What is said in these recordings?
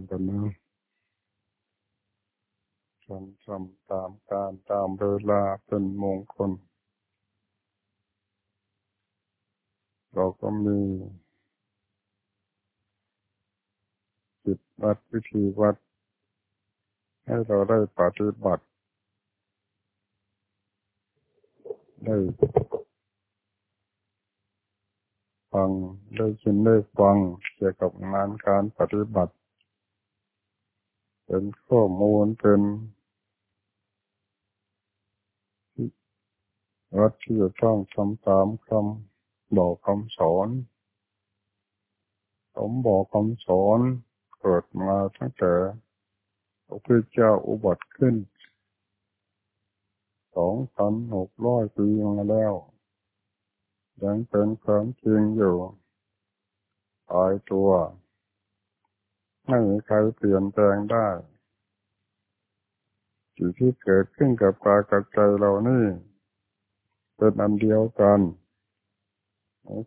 ำกันนะทำทำตามการตามเวลาเป็นมงคล เราก็มีจิตวัดวิธีวัด ให้เราได้ปฏิบัติ ได้ฟังได้ยินได้ฟังเกี่ยวกับงานการปฏิบัติ เป็นข้อมูลเป็นวัดที่จะต้องทำตามคำบอกคำสอนผมบอกคำสอนเกิดมาตั้งแต่พระพุทธเจ้าอุบัติขึ้นสองพันหกร้อยปีมาแล้ว ยังเป็นความจริงอยู่ตายตัว ไม่มีใครเปลี่ยนแปลงได้สิ่งที่เกิดขึ้นกับกายกับใจเรานี่เป็นอันเดียวกัน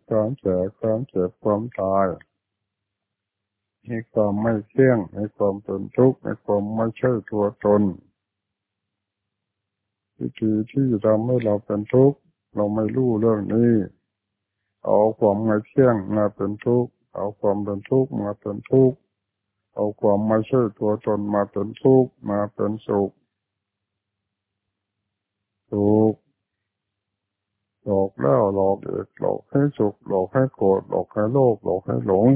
ความเจ็บความเจ็บความตายมีความไม่เที่ยงมีความเป็นทุกข์มีความไม่ใช่ตัวตนวิธีที่ทำให้เราเป็นทุกข์เราไม่รู้เรื่องนี้ เอาความไม่เที่ยงมาเป็นทุกข์เอาความเป็นทุกข์มาเป็นทุกข์ เอาความไม่ใช่ตัวตนมาเป็นทุกข์มาเป็นสุขสุขหลอกแล้วหลอกอีกหลอกให้สุขหลอกให้โกรธหลอกให้โลภหลอกให้หลง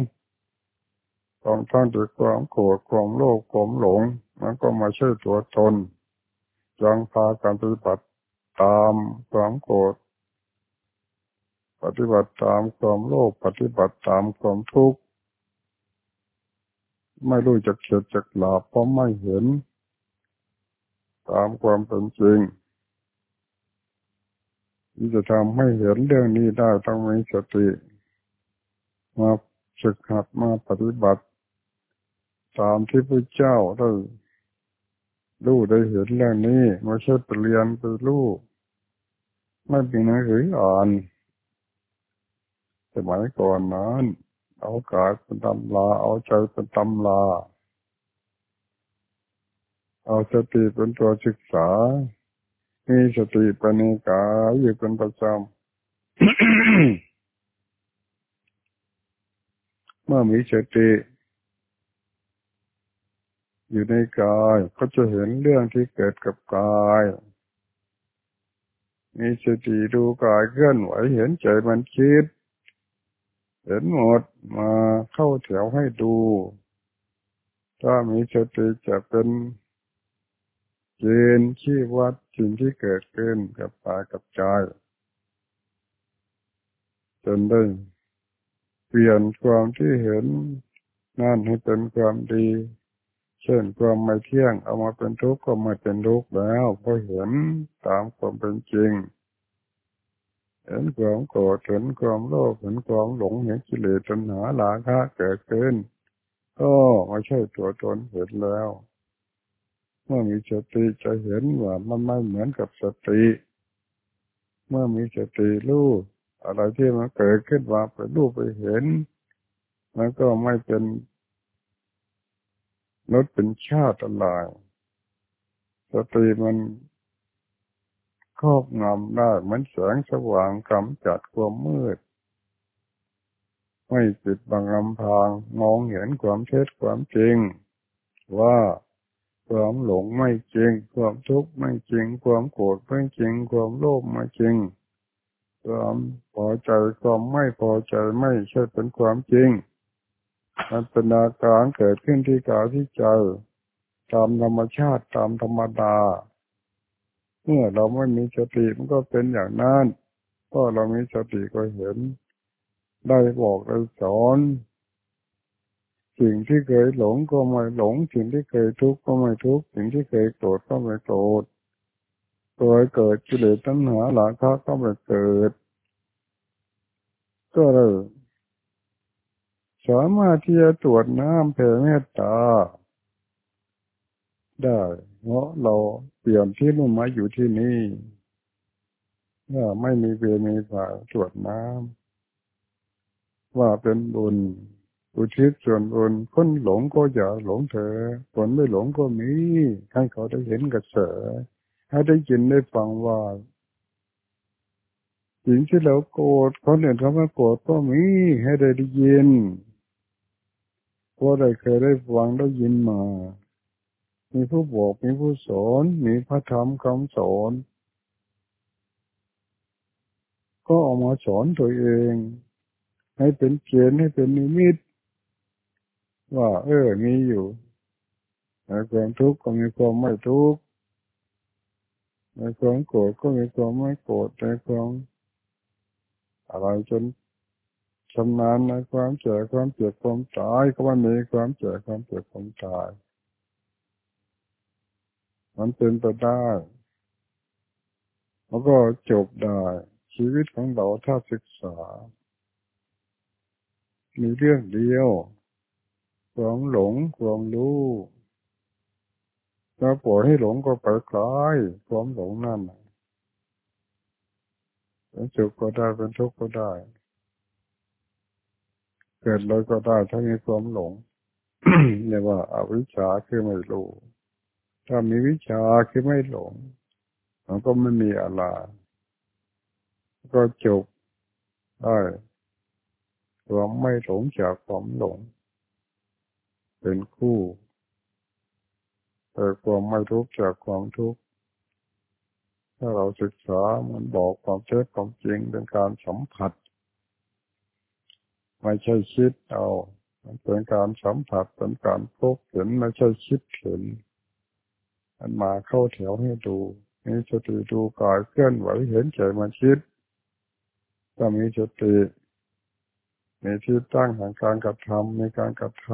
ตอนท่านด้วยความโกรธความโลภความหลง มันก็มาช่วยตัวตนยังพาการปฏิบัติตามความโกรธปฏิบัติตามความโลภปฏิบัติตามความทุกข์ ไม่รู้จักเฉดจักหลาบเพราะไม่เห็น ตามความเป็นจริงที่จะทำให้เห็นเรื่องนี้ได้ต้องมีสติ มาศึกหัดมาปฏิบัติ ตามที่พระเจ้าได้รู้ได้เห็นเรื่องนี้ไม่ใช่ไปเรียนไปรู้ไม่เป็นหนังสืออ่านสมัยก่อนนั้น เอากายเป็นตำลา เอาใจเป็นตำลา เอาสติเป็นตัวศึกษา มีสติปัญญาอยู่เป็นประจำเมื่อมีสติอยู่ในกายก็จะเห็นเรื่องที่เกิดกับกาย มีสติดูกายเคลื่อนไหวเห็นใจมันคิด เห็นหมดมาเข้าแถวให้ดู ถ้ามีสติจะเป็นเกณฑ์ชี้วัดสิ่งที่เกิดขึ้นกับปากับใจจนได้เปลี่ยนความที่เห็นนั่นให้เป็นความดี เช่นความไม่เที่ยงเอามาเป็นทุกข์ก็ไม่เป็นทุกข์แล้วเพราะเห็นตามความเป็นจริง เห็นความโกรธเห็นความโลภเห็นความหลงเห็นกิเลสตัณหาหลาคะเกิดขึ้นก็ไม่ใช่ตัวตนเห็นแล้วเมื่อมีสติจะเห็นว่ามันไม่เหมือนกับสติ เมื่อมีสติรู้อะไรที่มันเกิดขึ้นมาไปรู้ไปเห็นมันก็ไม่เป็นนดเป็นชาติอะไรสติมัน ครอบงำได้เหมือนแสงสว่างกำจัดความมืด ไม่ปิดบังลำพางมองเห็นความเท็จความจริง ว่าความหลงไม่จริง ความทุกข์ไม่จริง ความโกรธไม่จริง ความโลภไม่จริง ความพอใจความไม่พอใจไม่ใช่เป็นความจริงมันเป็นอาการเกิดขึ้นที่กายที่ใจตามธรรมชาติตามธรรมดา เมื่อเราไม่มีสติมันก็เป็นอย่างนั้นก็เรามีสติก็เห็น ได้บอกได้สอนสิ่งที่เคยหลงก็ไม่หลง สิ่งที่เคยทุกข์ก็ไม่ทุกข์สิ่งที่เคยโกรธก็ไม่โกรธตัวเกิดกิเลสตัณหาหลาคะก็ไม่เกิด ก็เลยสามารถที่จะตรวจน้ำแผ่เมตตาได้ เพราะเราเปลี่ยนที่นู่นมาอยู่ที่นี่ว่าไม่มีเวรมีฝ่าตรวจน้ำว่าเป็นบุญอุทิศส่วนบุญคนหลงก็อย่าหลงเถอะคนไม่หลงก็มีให้เขาได้เห็นกระแสให้ได้ยินได้ฟังว่าสิ่งที่เราโกรธคนอื่นเขาไม่โกรธก็มีให้ได้ได้ยินเพราะได้เคยได้ฟังได้ยินมา มีผู้บอกมีผู้สอนมีพระธรรมคำสอน ก็เอามาสอนตัวเอง ให้เป็นเกณฑ์ให้เป็นนิมิต ว่า เออมีอยู่ในความทุกข์ก็มีความไม่ทุกข์ในความโกรธก็มีความไม่โกรธในความอะไรจนชำนาญในความเจ็บความเจ็บความตายก็มันมีความเจ็บความเจ็บความตาย มันเป็นไปได้แล้วก็จบได้ ชีวิตของเราถ้าศึกษา มีเรื่องเดียว ความหลงความรู้ถ้าปล่อยให้หลงก็ไปคลายความหลงนั่นเป็นสุขก็ได้เป็นทุกข์ก็ได้ เกิดเลยก็ได้ถ้ามีความหลงเรียกว่าอาวิชชาคือไม่รู้ ถ้ามีวิชาคือไม่หลงมันก็ไม่มีอะไร ก็จบได้ความไม่หลงจากความหลง เป็นคู่แต่ความไม่ทุกข์จากความทุกข์ถ้าเราศึกษามันบอกความเท็จความจริงเป็นการสัมผัส ไม่ใช่คิดเอา มันเป็นการสัมผัสเป็นการพบเห็นไม่ใช่คิดเห็น มันมาเข้าแถวให้ดูมีสติดูกายเคลื่อนไหวเห็นใจมันคิดก็มีสติมีที่ตั้งแห่งการกระทำมีการกระท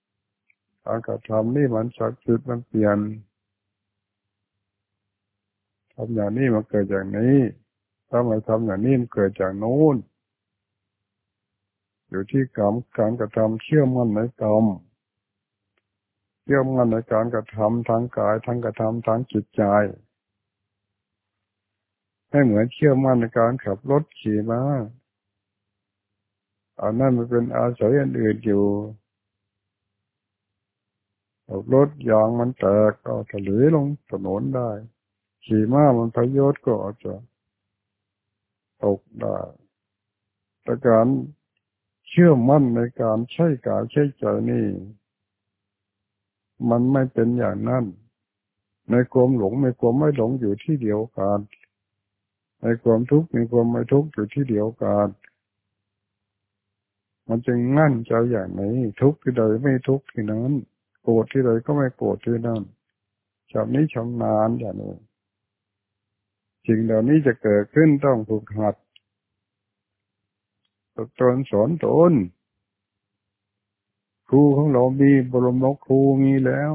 ำการกระทำนี่มันสักจิตมันเปลี่ยนทำอย่างนี้มันเกิดอย่างนี้ถ้าไม่ทำอย่างนี้มันเกิดจากโน้นอยู่ที่กรรมการกระทำเชื่อมั่นในกรรม เชื่อมั่นในการกระทำทางกายทางกระทำทางจิตใจ ให้เหมือนเชื่อมั่นในการขับรถขี่ม้าอันนั้นมันเป็นอาศัยอันอื่นอยู่ขับรถยางมันแตกก็ถลยลงถนนได้ ขี่ม้ามันพยศก็อาจจะตกได้แต่การเชื่อมั่นในการใช้กายใช้ใจนี่ มันไม่เป็นอย่างนั้น ในความหลงในความไม่หลงอยู่ที่เดียวกัน ในความทุกข์มีความไม่ทุกข์อยู่ที่เดียวกัน มันจึงงั้นใจอย่างนี้ทุกข์ที่ใดไม่ทุกข์ที่นั้น โกรธที่ใดก็ไม่โกรธที่นั้นชำนี้ชำนาญอย่างนี้สิ่งเหล่านี้จะเกิดขึ้นต้องฝึกหัดฝึกตนสอนตน รูของเรามีบรมครูมีแล้ว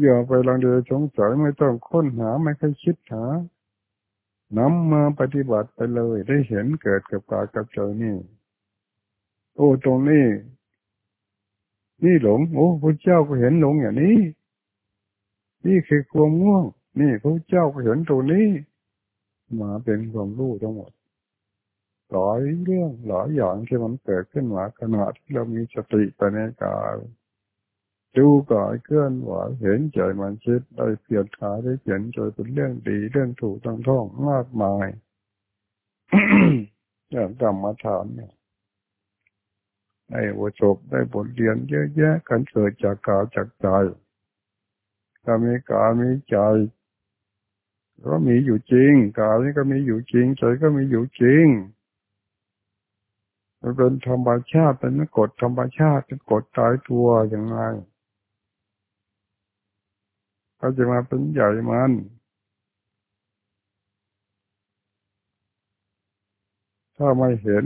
อย่าไปลังเดือสงสัยไม่ต้องค้นหาไม่เคยคิดหานำมาปฏิบัติไปเลยได้เห็นเกิดกับกายกับใจนี่ โอ้ตรงนี้ นี่หลง โอ้พระเจ้าก็เห็นหลงอย่างนี้ นี่คือความง่วง นี่พระเจ้าก็เห็นตรงนี้ มาเป็นความรู้ทั้งหมด หลายเรื่องหลายอย่างที่มันเกิดขึ้นมาขณะที่เรามีสติไปในกายดูกายเคลื่อนไหวเห็นใจมันคิดได้เปลี่ยนขาได้เปลี่ยนใจเป็นเรื่องดีเรื่องถูกต้องท่องมากมายอย่างกรรมฐานเนี่ยได้บทจบได้บทเรียนเยอะแยะกันเกิดจากกายจากใจถ้ามีกายมีใจก็มีอยู่จริงกายนี่ก็มีอยู่จริงใจก็มีอยู่จริง มันเป็นธรรมชาติเป็นกฎธรรมชาติเป็นกฎตายตัวอย่างไรเขาจะมาเป็นใหญ่มันถ้าไม่เห็น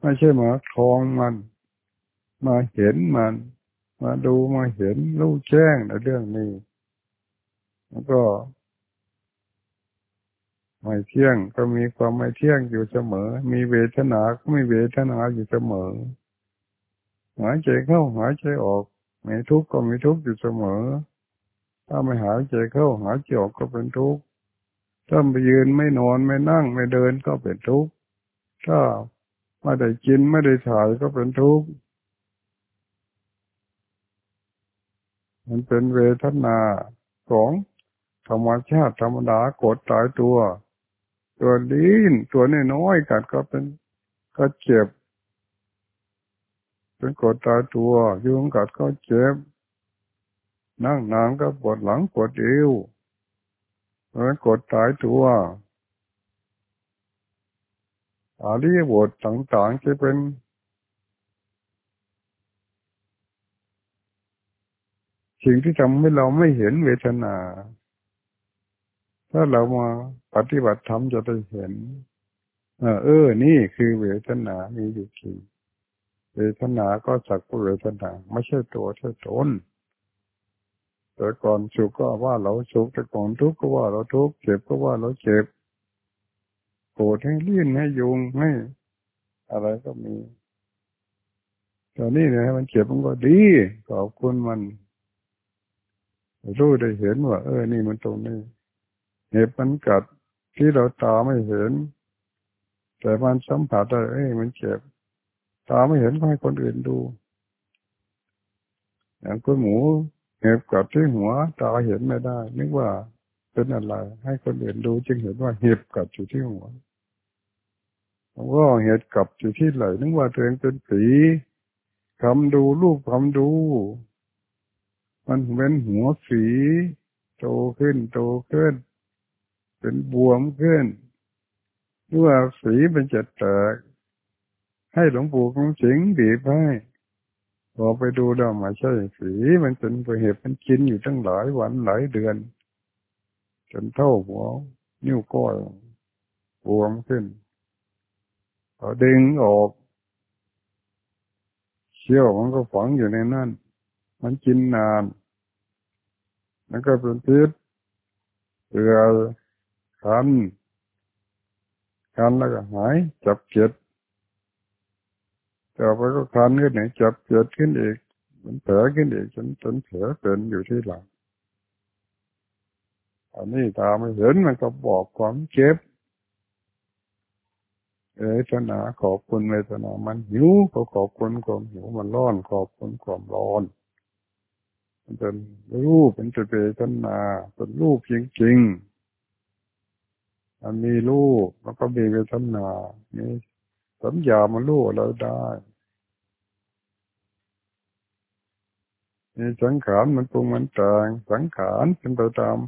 ไม่ใช่มาคลองมัน มาเห็นมัน มาดูมาเห็นรู้แจ้งในเรื่องนี้ แล้วก็ ไม่เที่ยงก็มีความไม่เที่ยงอยู่เสมอ มีเวทนาก็มีเวทนาอยู่เสมอหายใจเข้าหายใจออกมีทุกข์ก็มีทุกข์อยู่เสมอ ถ้าไม่หายใจเข้าหายใจออกก็เป็นทุกข์ถ้าไปยืนไม่นอนไม่นั่งไม่เดินก็เป็นทุกข์ถ้าไม่ได้กินไม่ได้ถ่ายก็เป็นทุกข์มันเป็นเวทนาของธรรมชาติธรรมดากดตายตัว ตัวลิ้นตัวน้อยๆกัดก็เป็นก็เจ็บเป็นกดตายตัวยุงกัดก็เจ็บ นั่งนานก็ปวดหลังปวดเอวเป็นกดตายตัวอาลีบทต่างๆที่เป็นสิ่งที่ทำให้เราไม่เห็นเวทนา ถ้าเรามาปฏิบัติธรรมจะได้เห็นเออ นี่คือเวทนามีอยู่จริงเวทนาก็สักเวทนาไม่ใช่ตัวใช่ตนแต่ก่อนสุขก็ว่าเราสุขแต่ก่อนทุกข์ก็ว่าเราทุกข์เจ็บก็ว่าเราเจ็บโกรธให้ลื่นให้ยุงให้อะไรก็มีตอนนี้เนี่ยมันเจ็บมันก็ดีขอบคุณมันรู้ได้เห็นว่า เออ นี่มันตรงนี้ เห็บมันกัดที่เราตาไม่เห็น แต่มันสัมผัสได้เอ้ยมันเจ็บ ตาไม่เห็นก็ให้คนอื่นดู อย่างคุณหมูเห็บกัดที่หัวตาเห็นไม่ได้ นึกว่าเป็นอะไร ให้คนอื่นดู จึงเห็นว่าเห็บกัดอยู่ที่หัวว่าเห็บกัดอยู่ที่ไหลนึกว่าตัวเองเป็นผีคำดูรูปคำดู มันเป็นหัวฝีโตขึ้นโตขึ้น เป็นบวมขึ้นหรือว่าฝีมันจะแตกให้หลวงปู่ของสิงบีบให้พอไปดูแล้วมาใช่ฝีมันเป็นเหตุมันกินอยู่ตั้งหลายวันหลายเดือน จนเท่าหัวนิ้วก้อยบวมขึ้นพอดึงออกเชี่ยวมันก็ฝังอยู่ในนั่น มันกินนาน มันก็เป็นพิษเรือ คันคันแล้วก็หาย จับเจ็ดต่อไปก็คันขึ้นไหนจับเจ็ดขึ้นอีกมันแผลขึ้นอีกจนจนแผลเป็นอยู่ที่หลังอันนี้ตาไม่เห็นมันก็บอกความเจ็บเวทนาขอบคุณเวทนา มันหิวก็ขอบคุณความหิวมันร้อนขอบคุณความร้อน มันเป็นรูปเป็นเวทนาเป็นรูปจริงๆ มันมีรูปแล้วก็มีเวทนามีสัญญามันรู้เราได้ มีสังขารมันปรุงมันแต่งสังขารเป็นไปตาม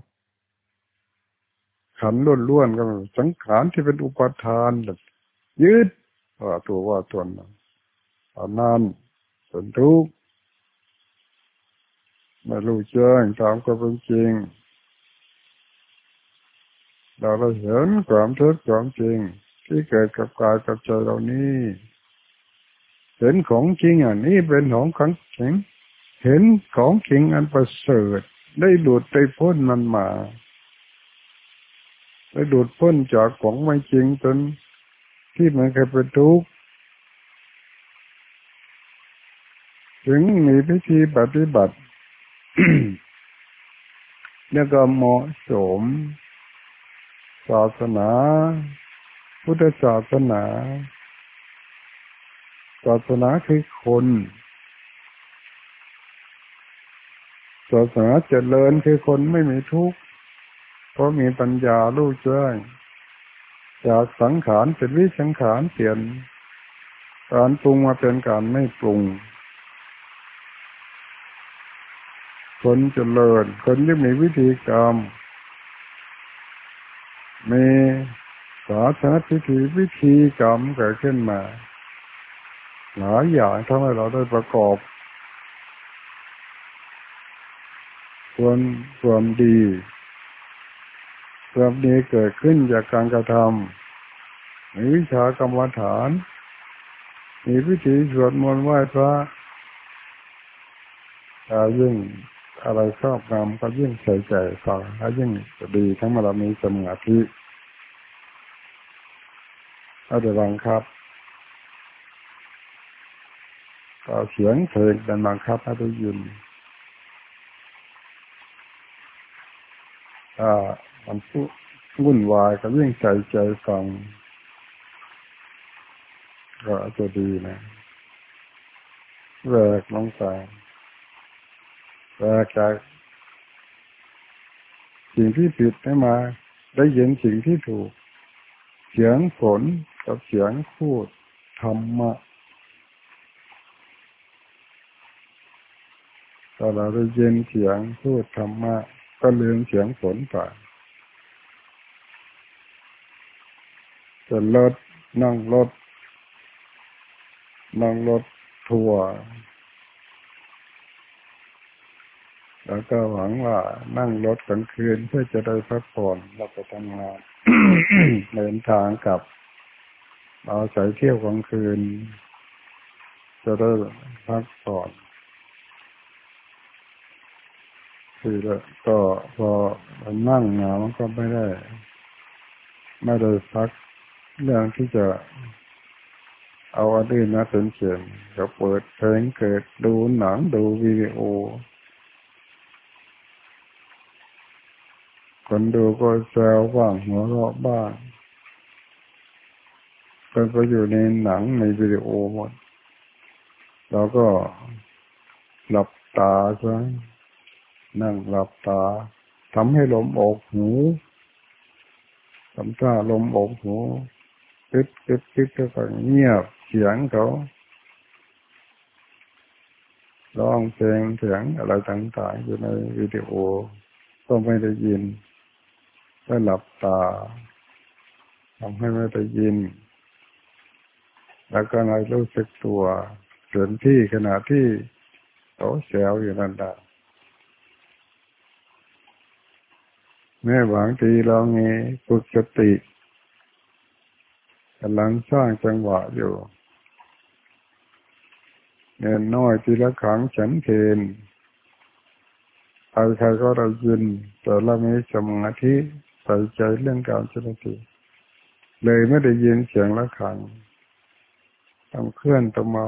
ขันล้วนๆก็สังขารที่เป็นอุปทานยึดว่าตัวว่าตนอันนั้นเป็นทุกข์ไม่รู้แจ้งตามความเป็นจริง เราเราเห็นความทุกข์ความจริง ที่เกิดกับกายกับใจเรานี่เห็นของจริงอะนี่เป็นของขังจริงเห็นของจริงอันประเสริฐ ได้หลุดได้พ้นมันมาได้หลุดพ้นจากของไม่จริงจนที่มันเคยเป็นทุกข์ถึงมีพิธีปฏิบัติ แล้วก็เหมาะสม ศาสนา พุทธศาสนา ศาสนาคือคน ศาสนาเจริญคือคนไม่มีทุกข์เพราะมีปัญญาลูกแจ้งจากสังขารเป็นวิสังขารเปลี่ยน การปรุงมาเป็นการไม่ปรุง คนเจริญ คนที่มีวิธีกรรม มีสาธารณพิธีวิธีกรรมเกิดขึ้นมาหลายอย่างทำให้เราได้ประกอบควรความดีความดีเกิดขึ้นจากการกระทำมีวิชากรรมฐาน มีพิธีสวดมนต์ไหว้พระยิ่ง อะไรชอบงามก็ยิ่งใส่ใจฟังแล้วยิ่งจะดีทั้งมาเรามีสมาธิเอาแต่บังคับก็เสียงเพลงเป็นบังคับให้ได้ยินอ่ามันวุ่นวายก็ยิ่งใส่ใจฟังก็จะดีนะแหวกลงไป แหวกจากสิ่งที่ผิดให้มา ได้ยินสิ่งที่ถูก เสียงฝนกับเสียงพูดธรรมะตอนเราได้ยินเสียงพูดธรรมะก็ลืมเสียงฝนไปจะรถนั่งรถนั่งรถทัวร์ แล้วก็หวังว่านั่งรถกลางคืนเพื่อจะได้พักผ่อนเราไปทำงานเดินทางกับเราใส่เที่ยวกลางคืน จะได้พักผ่อนคือก็พอนั่งงามันก็ไม่ได้ ไม่ได้พักเรื่องที่จะเอาอันอื่นมาเป็นเสียงก็เปิดเพลงเกิดดูหนังดูวิดีโอ คนดูก็แซวบ้างหัวเราะบ้างคนไปอยู่ในหนังในวิดีโอหมดเราก็หลับตาซะนั่งหลับตาทำให้ลมออกหูทำท่าลมออกหูปิดปิดปิดก็เงียบเสียงเขาร้องเพลงเสียงอะไรต่างๆอยู่ในวิดีโอก็ไม่ได้ยิน ก็หลับตาทำให้ไม่ได้ยิน แล้วก็ในรู้สึกตัวเกินที่ขณะที่เขาแซวอยู่นั่นแหละแม่บางทีเราเงี้ฝึกสติกำลังสร้างจังหวะอยู่เงินน้อยทีละครั้งฉันเพนใครใครก็ได้ยินแต่เราไม่สมาธิ ใส่ใจเรื่องการสติเลยไม่ได้ยินเสียงละครั้งต้องเคลื่อนตัวมา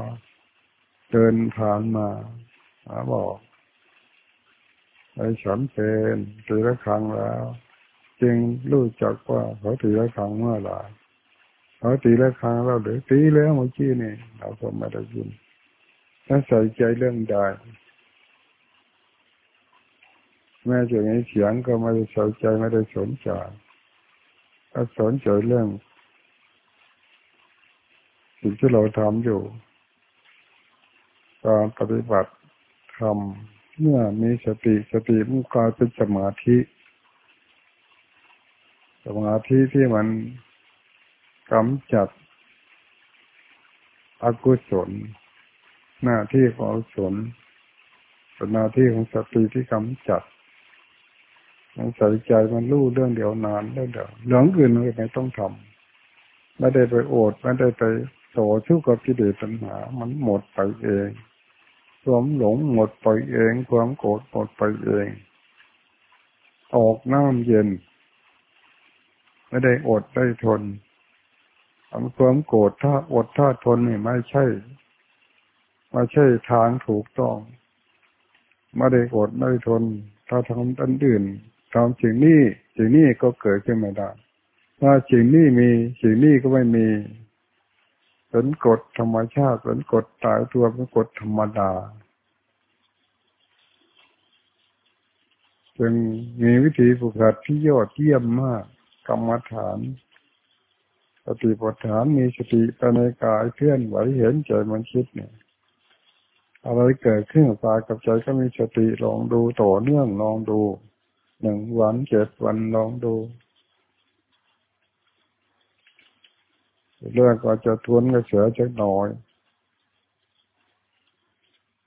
เดินผ่านมาหาบอกไปฉันเป็นตีละครั้งแล้ว จึงรู้จักว่าเขาตีละครั้งเมื่อไหร่เขาตีละครั้งเราเดี๋ยวตีแล้วเมื่อกี้นี่เราก็ไม่ได้ยินถ้าใส่ใจเรื่องใด แม้จะมีเสียงก็ไม่ได้ส่ใจไม่ได้สนใจถ้าสนใจเรื่องสิ่งที่เราทำอยู่การปฏิบัติทำเมื่อมีสติสติมันกลายเป็นสมาธิ สมาธิที่มันกำจัดอกุศล หน้าที่ของอกุศลเป็นหน้าที่ของสติที่กำจัด มันใส่ใจมันรู้เรื่องเดียวนานเรื่องเดียวเรื่องอื่นไม่ต้องทำไม่ได้ไปโอดไม่ได้ไปโตชู้กับกิเลสปัญหา มันหมดไปเองความหลงหมดไปเองความโกรธหมดไปเอง ออกน้ำเย็น ไม่ได้อดได้ทนความโกรธถ้าอดถ้าทนนี่ไม่ใช่ไม่ใช่ทางถูกต้อง ไม่ได้อดไม่ทน ถ้าทำอันอื่น ทำสิ่งนี้สิ่งนี้ก็เกิดขึ้นไม่ได้ถ้าสิ่งนี้มีสิ่งนี้ก็ไม่มีเป็นกฎธรรมชาติเป็นกฎตายตัวเป็นกฎธรรมดา จึงมีวิธีฝึกหัดที่ยอดเยี่ยมมากกรรมฐานสติปัฏฐานมีสติภายในกายเคลื่อนไหวเห็นใจมันคิดเนี่ยอะไรเกิดขึ้นกับกายกับใจก็มีสติลองดูต่อเนื่องลองดู หนึ่งวันเจ็ดวันลองดูเรื่องก็จะทวนกระเสือจักหน่อย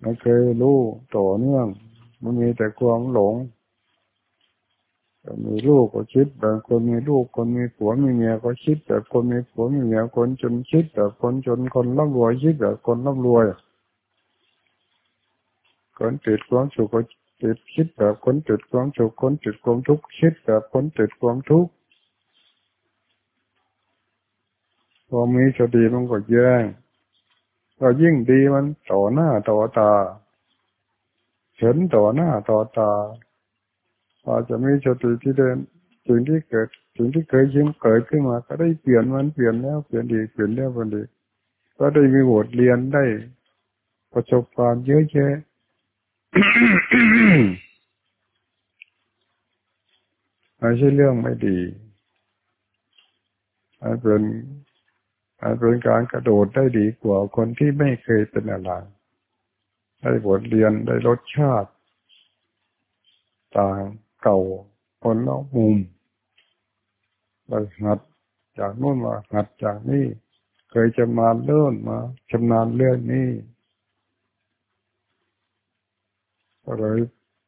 ไม่เคยรู้ต่อเนื่อง มันมีแต่ความหลงมีลูกก็คิดแบบคนมีลูกคนมีผัวมีเมียก็คิดแบบคนมีผัวมีเมียคนจนคิดแบบคนจนคนร่ำรวยคิดแบบคนร่ำรวยคนติดความสุขก็ ติดคิดแบบคนติดความสุขคนติดความทุกข์คิดแบบคนติดความทุกข์พอมีสติมันก็แย่งก็ยิ่งดีมันต่อหน้าต่อตาเห็นต่อหน้าต่อตาอาจจะมีสติที่เดินสิ่งที่เกิดสิ่งที่เคยยิ้มเกิดขึ้นมา ก็ได้เปลี่ยนมันเปลี่ยนแล้วเปลี่ยนดีเปลี่ยนแล้วเปลี่ยนดีก็ได้มีบทเรียนได้ประสบการณ์เยอะแยะ ไม่ใช่เรื่องไม่ดีอาจเป็นอาจเป็นการกระโดดได้ดีกว่าคนที่ไม่เคยเป็นอะไรได้บทเรียนได้รสชาติ ต่างเก่าคนละมุมไปหัดจากนู่นมาหัดจากนี่ เคยจะมาเลื่อนมาชำนาญเรื่องนี้ ก็เลย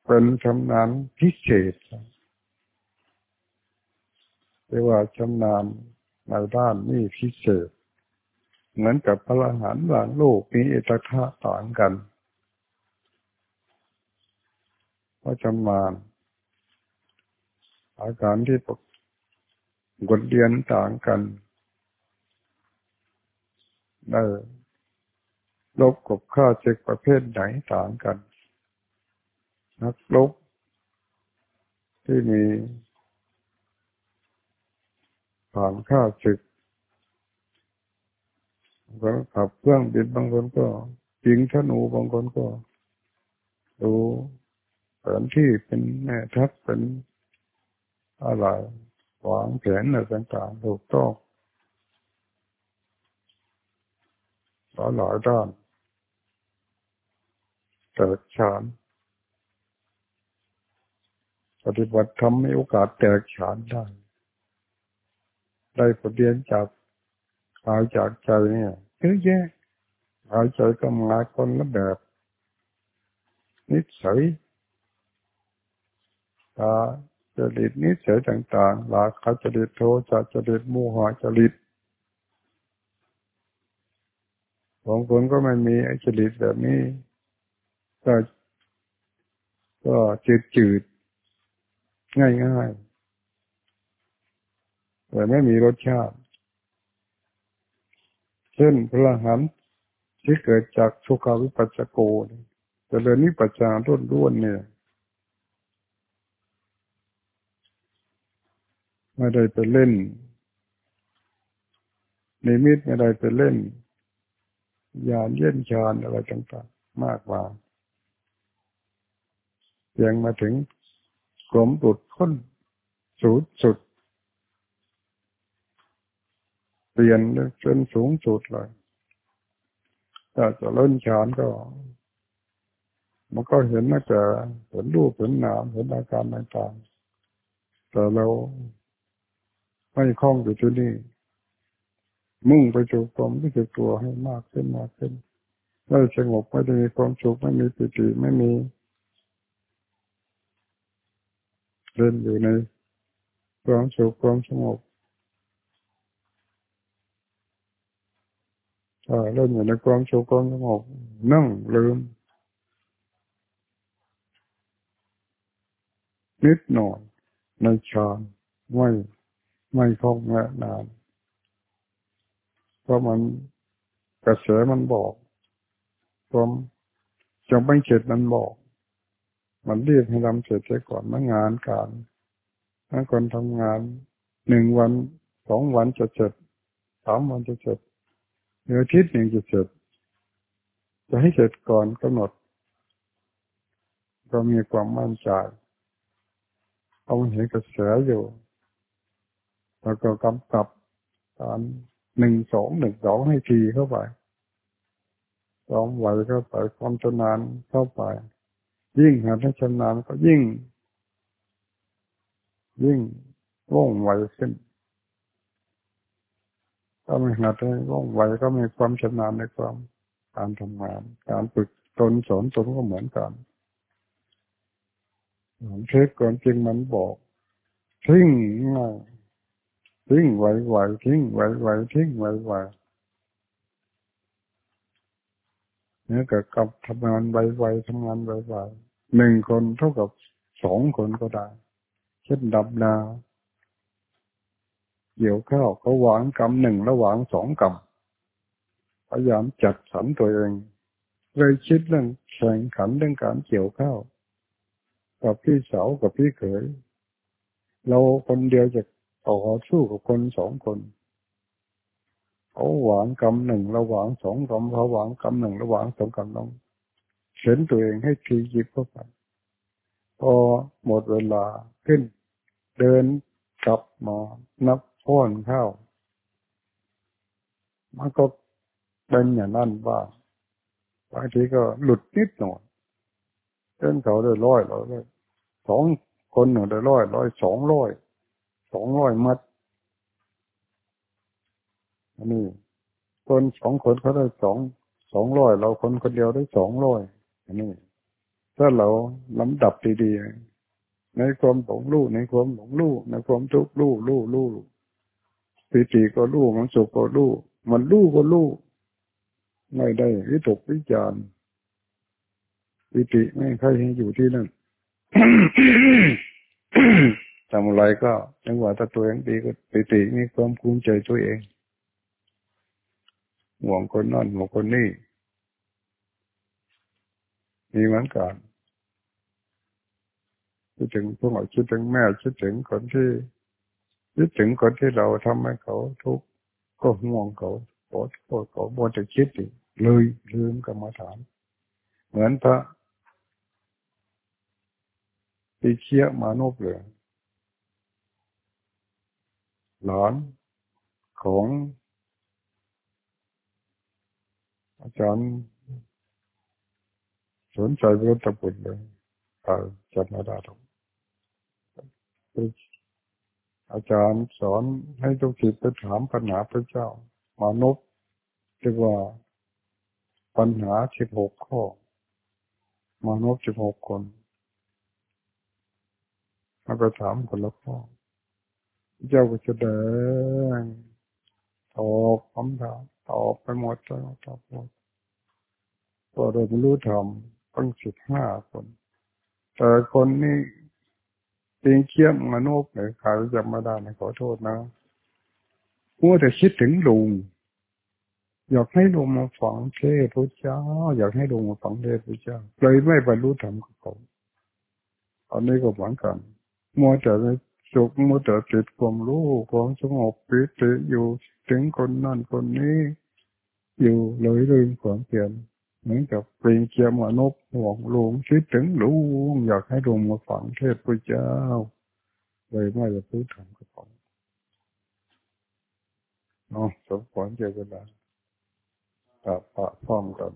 เป็นชำนาญพิเศษเรียกว่าชำนาญในด้านนี้พิเศษ เหมือนกับพลังหันหลังโลกมีเอตทะต่างกันก็ชำนาญอาการที่ปกดเรียนต่างกันได้ลบกับข้าศึกประเภทไหนต่างกัน นักลบที่มีผ่านข้าศึกบางคนขับเครื่องบินบางคนก็ยิงธนูบางคนก็ดูแผนที่เป็นแม่ทัพเป็นอะไรวางแผนอะไรต่างๆถูกต้องหลายด้านแตกฉาน ปฏิบัติทำมีโอกาสแตกฉานได้ ได้ผลเรียนจากหายจากใจเนี่ยเยอะแยะหายใจก็มาคนละแบบ นิสัยตาจริตนิสัยต่างๆหลากขาจริตโทจะจริตมูหะจริตบางคนก็ไม่มีไอจริตแบบนี้ ก็ก็จืดจืด ง่ายง่ายแต่ไม่มีรสชาติเช่นพลังหันที่เกิดจากสุขาวิปัสสโกแต่เรื่องนี้ปัจจาต้นด้วนเนี่ย ไม่ได้ไปเล่นนิมิตไม่ได้ไปเล่นยานเย็นชานอะไรต่างๆ มากมายยังมาถึง กลมตุดพ้นสูดสุด เปลี่ยนจนสูงสุดเลยถ้าจะเล่นชานก็ มันก็เห็นน่าจะเห็นรูปเห็นนามเห็นอาการต่างๆแต่เราไม่คล้องอยู่ที่นี่ มุ่งไปจูความรู้สึกตัวให้มากขึ้นมากขึ้นไม่สงบไม่ได้มีความสุขไม่มีปิติไม่มี เล่นอยู่ในความสุขความสงบถ้าเล่นอยู่ในความสุขความสงบนั่งลืม นิดหน่อยในฌานไม่ไม่คงแงนาน เพราะมันกระแสมันบอกความจะไม่เสร็จมันบอก มันเรียกให้ทำเสร็จเสียก่อนมื่องานการถ้าคนทำงานหนึ่งวันสองวันจะเสร็จสามวันจะเสร็จเนืออทิตย์หนึ่งจะเสร็จจะให้เสร็จก่อนกำหนด ก็มีความมั่นใจเอาเห็นกระแสอยู่ แล้วก็กำกับการหนึ่งสองหนึ่งสองให้ทีเข้าไปสองไหวเข้าไปความชำนาญเข้าไป ยิ่งหัดให้ชำนาญก็ยิ่ง ยิ่งว่องไวขึ้นถ้าไม่หัดให้ว่องไวก็มีความชำนาญในความการทำงาน การฝึกตนสอนตนก็เหมือนกันเช็คก่อนจริงมันบอกทิ้งง่ายทิ้งไหวไหวทิ้งไหวไหวทิ้งไหวไหวเนี่ยกับกับทำงานไหวไหวทำงานไหวไหว หนึ่งคนเท่ากับสองคนก็ได้ เช่นดับนาเกี่ยวข้าวเขาหวางกำหนึ่งแล้วหวางสองกำพยายามจัดสรรตัวเองเลยคิดเรื่องแข่งขันเรื่องการเกี่ยวข้าวกับพี่สาวกับพี่เขยเราคนเดียวจะต่อสู้กับคนสองคนเขาหวางกรรมหนึ่งระหว่างสองกรรมเขาหวางกรรมหนึ่งระหว่างสองกรรมต้อง เข็นตัวเองให้ทีจิบเข้าไปพอหมดเวลาขึ้น เดินกลับมานับพ้อนเข้า มันก็เป็นอย่างนั้นบ้าบางทีก็หลุดนิดหน่อยเดินเขาได้ร้อยร้อยสองคนหนึ่งได้ร้อยร้อยสองร้อยสองร้อยมัดอันนี้คนสองคนเขาได้สองสองร้อยเราคนคนเดียวได้สองร้อย อันนี้ถ้าเราลำดับดีๆในความหลงรู้ในความหลงรู้ในความทุกข์รู้รู้รู้ปีติก็รู้มันสุขก็รู้มันรู้ก็รู้ไม่ได้วิตกวิจารปิติไม่ใครให้อยู่ที่นั่นทำอะไรก็จังหวะถ้าตัวเองดีก็ปิติมีความภูมิใจตัวเองห่วงคนนั่นห่วงคนนี้ มีเหมือนกันคิดถึงพวกเราคิดถึงแม่คิดถึงคนที่คิดถึงคนที่เราทำให้เขาทุกข์ก็ห่วงเขาขอโทษเขาบนจะคิดอีกเลยลืมกรรมฐาน เหมือนพระปีเคียมานพเลยหลานของอาจารย์ สนใจเรื่องตะบุญเลยอาจารย์นาดาทอาจารย์สอนให้ทุกทีไปถามปัญหาพระเจ้ามนุษย์เรียกว่าปัญหาสิบหกข้อมนุษย์สิบหกคนมาไปถามคนละข้อเจ้าก็จะเดินตอบคำถามตอบไปหมดแล้วตอบหมดพอเราไม่รู้ทำ ตั้งสิบห้าคน แต่คนนี้ตีเคียมมนุษย์เนี่ยใครจำม่ได้นะขอโทษนะมัวแต่คิดถึงลุง อยากให้ลุงมาฝังเทศพระเจ้า อยากให้ลุงมาฝังเทศพระเจ้า เลยไม่บรรลุธรรมกับเขาอันนี้ก็เหมือนกันมัวแต่สุขมัวแต่ติดความรู้ความสงบปิติอยู่ถึงคนนั่นคนนี้ อยู่เลยลืมความเปลี่ยน เหมือนกับเปลี่ยนเกียมนุษย์ห่วงลุงคิดถึงลุงอยากให้ลุงมาฝังเทศพระเจ้า เลยไม่จะพูดถึงกับผมเนาะสมควรเจอเวลาตัดปะพร้อมกัน